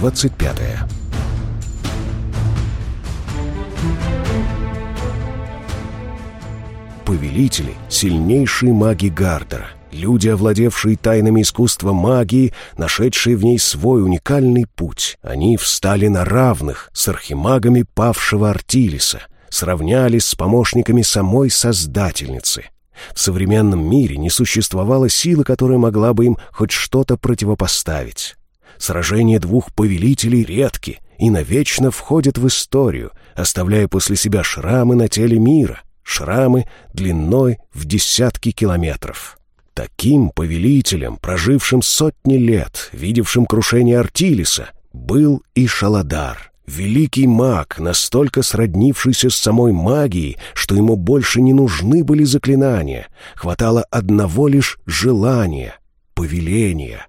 25. Повелители — сильнейшие маги Гардера. Люди, овладевшие тайнами искусства магии, нашедшие в ней свой уникальный путь. Они встали на равных с архимагами павшего Артилиса, сравнялись с помощниками самой Создательницы. В современном мире не существовало силы, которая могла бы им хоть что-то противопоставить. Сражения двух повелителей редки и навечно входят в историю, оставляя после себя шрамы на теле мира, шрамы длиной в десятки километров. Таким повелителем, прожившим сотни лет, видевшим крушение Артилиса, был и Шаладар, великий маг, настолько сроднившийся с самой магией, что ему больше не нужны были заклинания, хватало одного лишь желания, повеления.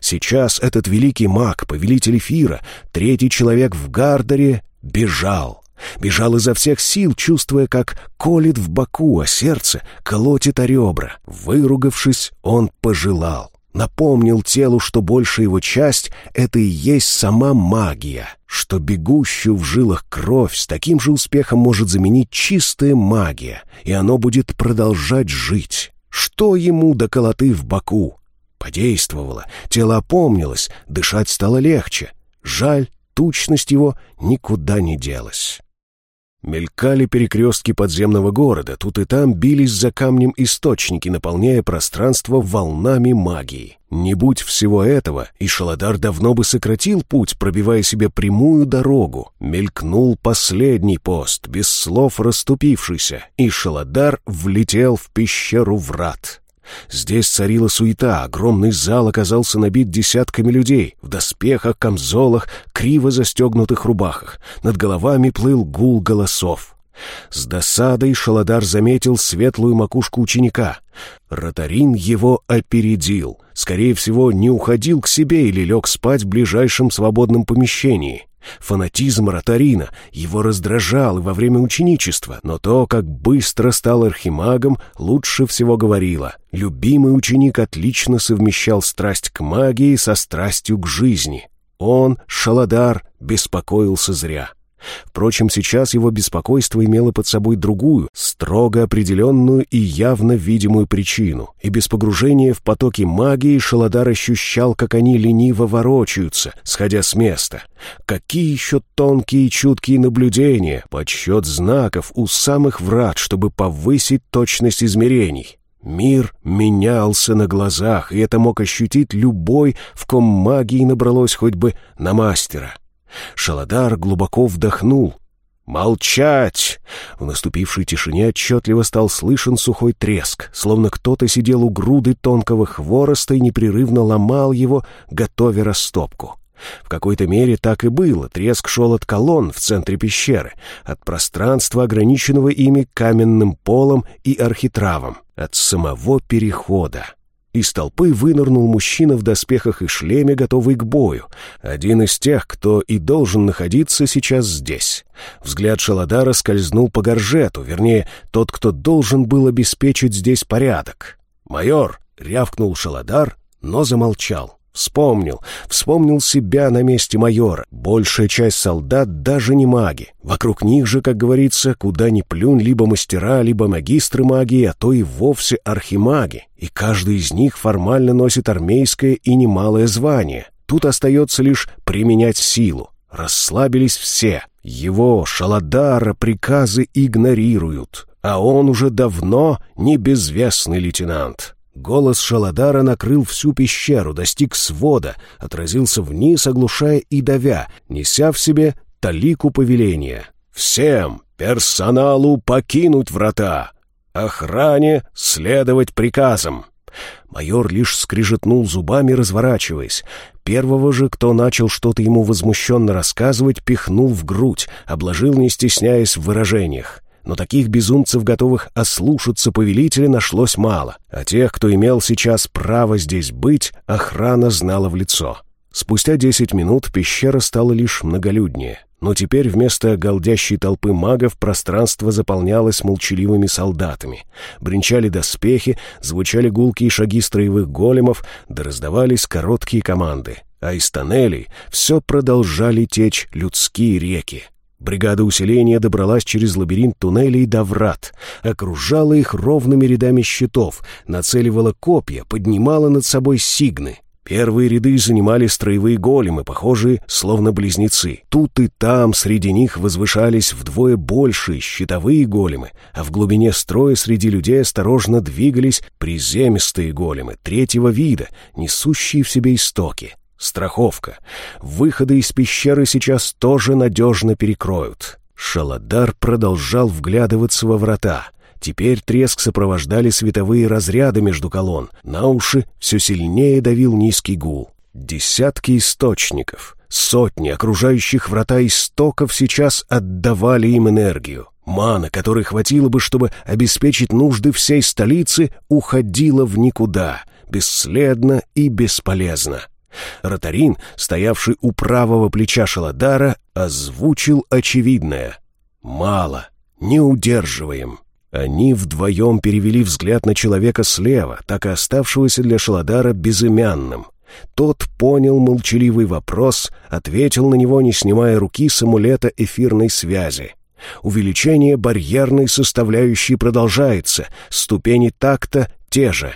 Сейчас этот великий маг, повелитель эфира, третий человек в Гардере, бежал. Бежал изо всех сил, чувствуя, как колет в боку, а сердце колотит о ребра. Выругавшись, он пожелал. Напомнил телу, что большая его часть — это и есть сама магия, что бегущую в жилах кровь с таким же успехом может заменить чистая магия, и оно будет продолжать жить. Что ему до колоты в боку? Подействовало, тело опомнилось, дышать стало легче. Жаль, тучность его никуда не делась. Мелькали перекрестки подземного города, тут и там бились за камнем источники, наполняя пространство волнами магии. Не будь всего этого, и Шаладар давно бы сократил путь, пробивая себе прямую дорогу. Мелькнул последний пост, без слов расступившийся, и Шаладар влетел в пещеру врат. Здесь царила суета, огромный зал оказался набит десятками людей, в доспехах, камзолах, криво застегнутых рубахах. Над головами плыл гул голосов. С досадой Шаладар заметил светлую макушку ученика. Ротарин его опередил. Скорее всего, не уходил к себе или лег спать в ближайшем свободном помещении. Фанатизм Ротарина его раздражал и во время ученичества, но то, как быстро стал архимагом, лучше всего говорило. Любимый ученик отлично совмещал страсть к магии со страстью к жизни. Он, Шаладар, беспокоился зря. Впрочем, сейчас его беспокойство имело под собой другую, строго определенную и явно видимую причину, и без погружения в потоки магии Шаладар ощущал, как они лениво ворочаются, сходя с места. Какие еще тонкие и чуткие наблюдения, подсчет знаков у самых врат, чтобы повысить точность измерений. Мир менялся на глазах, и это мог ощутить любой, в ком магии набралось хоть бы на мастера. Шаладар глубоко вдохнул. «Молчать!» В наступившей тишине отчетливо стал слышен сухой треск, словно кто-то сидел у груды тонкого хвороста и непрерывно ломал его, готовя растопку. В какой-то мере так и было. Треск шел от колонн в центре пещеры, от пространства, ограниченного ими каменным полом и архитравом, от самого перехода. Из толпы вынырнул мужчина в доспехах и шлеме, готовый к бою. Один из тех, кто и должен находиться сейчас здесь. Взгляд Шаладара скользнул по горжету, вернее, тот, кто должен был обеспечить здесь порядок. «Майор!» — рявкнул Шаладар, но замолчал. Вспомнил, вспомнил себя на месте майора. Большая часть солдат даже не маги. Вокруг них же, как говорится, куда ни плюнь, либо мастера, либо магистры магии, а то и вовсе архимаги. И каждый из них формально носит армейское и немалое звание. Тут остается лишь применять силу. Расслабились все. Его, Шаладара, приказы игнорируют. А он уже давно не безвестный лейтенант. Голос Шаладара накрыл всю пещеру, достиг свода, отразился вниз, оглушая и давя, неся в себе талику повеления. «Всем персоналу покинуть врата! Охране следовать приказам!» Майор лишь скрижетнул зубами, разворачиваясь. Первого же, кто начал что-то ему возмущенно рассказывать, пихнул в грудь, обложил, не стесняясь в выражениях но таких безумцев, готовых ослушаться повелителя, нашлось мало, а тех, кто имел сейчас право здесь быть, охрана знала в лицо. Спустя десять минут пещера стала лишь многолюднее, но теперь вместо голдящей толпы магов пространство заполнялось молчаливыми солдатами. Бринчали доспехи, звучали гулкие шаги строевых големов, да раздавались короткие команды. а из тоннелей все продолжали течь людские реки. Бригада усиления добралась через лабиринт туннелей до врат, окружала их ровными рядами щитов, нацеливала копья, поднимала над собой сигны. Первые ряды занимали строевые големы, похожие словно близнецы. Тут и там среди них возвышались вдвое большие щитовые големы, а в глубине строя среди людей осторожно двигались приземистые големы третьего вида, несущие в себе истоки. Страховка. Выходы из пещеры сейчас тоже надежно перекроют. Шаладар продолжал вглядываться во врата. Теперь треск сопровождали световые разряды между колонн. На уши все сильнее давил низкий гул. Десятки источников, сотни окружающих врата истоков сейчас отдавали им энергию. Мана, которой хватило бы, чтобы обеспечить нужды всей столицы, уходила в никуда, бесследно и бесполезно. Ротарин, стоявший у правого плеча Шаладара, озвучил очевидное. «Мало, не удерживаем». Они вдвоем перевели взгляд на человека слева, так и оставшегося для Шаладара безымянным. Тот понял молчаливый вопрос, ответил на него, не снимая руки с амулета эфирной связи. Увеличение барьерной составляющей продолжается, ступени такта те же.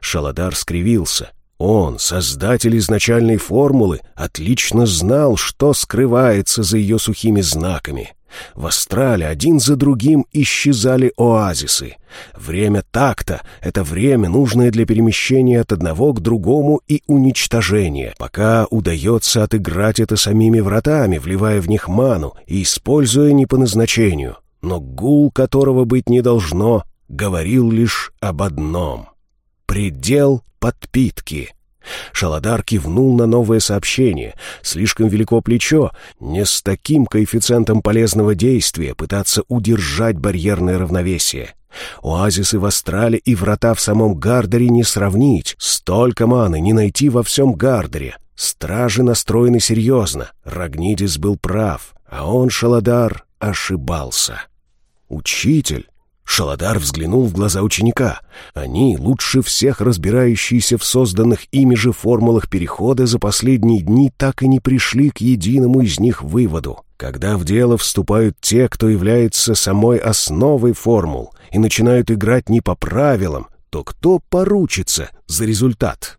Шаладар скривился. Он, создатель изначальной формулы, отлично знал, что скрывается за ее сухими знаками. В астрале один за другим исчезали оазисы. Время такта — это время, нужное для перемещения от одного к другому и уничтожения, пока удается отыграть это самими вратами, вливая в них ману и используя не по назначению. Но гул, которого быть не должно, говорил лишь об одном — предел подпитки. Шаладар кивнул на новое сообщение. Слишком велико плечо. Не с таким коэффициентом полезного действия пытаться удержать барьерное равновесие. Оазисы в Астрале и врата в самом Гардере не сравнить. Столько маны не найти во всем Гардере. Стражи настроены серьезно. Рагнидис был прав, а он, Шаладар, ошибался. Учитель Шаладар взглянул в глаза ученика. Они, лучше всех разбирающиеся в созданных ими же формулах перехода, за последние дни так и не пришли к единому из них выводу. Когда в дело вступают те, кто является самой основой формул, и начинают играть не по правилам, то кто поручится за результат?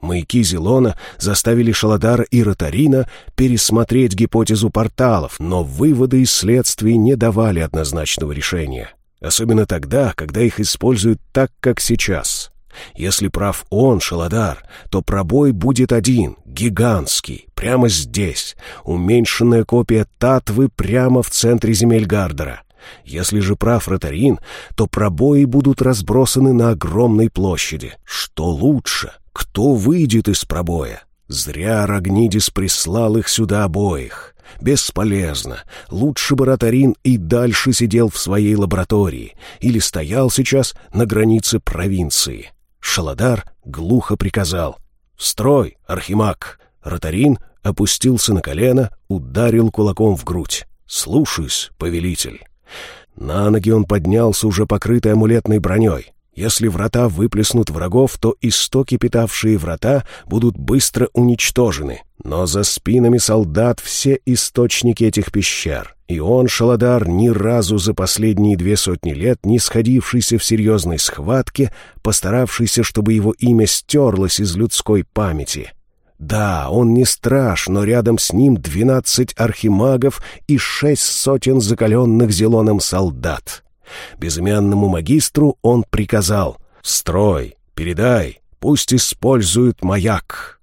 Маяки Зелона заставили Шаладара и Ротарина пересмотреть гипотезу порталов, но выводы из следствий не давали однозначного решения. Особенно тогда, когда их используют так, как сейчас. Если прав он, Шаладар, то пробой будет один, гигантский, прямо здесь, уменьшенная копия Татвы прямо в центре земель Гардера. Если же прав Ротарин, то пробои будут разбросаны на огромной площади. Что лучше? Кто выйдет из пробоя? Зря Рагнидис прислал их сюда обоих. Бесполезно. Лучше бы Ротарин и дальше сидел в своей лаборатории или стоял сейчас на границе провинции. Шаладар глухо приказал «Строй, Архимаг!» Ротарин опустился на колено, ударил кулаком в грудь. «Слушаюсь, повелитель!» На ноги он поднялся, уже покрытый амулетной броней. Если врата выплеснут врагов, то истоки, питавшие врата, будут быстро уничтожены. Но за спинами солдат все источники этих пещер. И он, Шаладар, ни разу за последние две сотни лет не сходившийся в серьезной схватке, постаравшийся, чтобы его имя стерлось из людской памяти. Да, он не страж, но рядом с ним двенадцать архимагов и шесть сотен закаленных зеленым солдат. Безымянному магистру он приказал «Строй, передай, пусть используют маяк».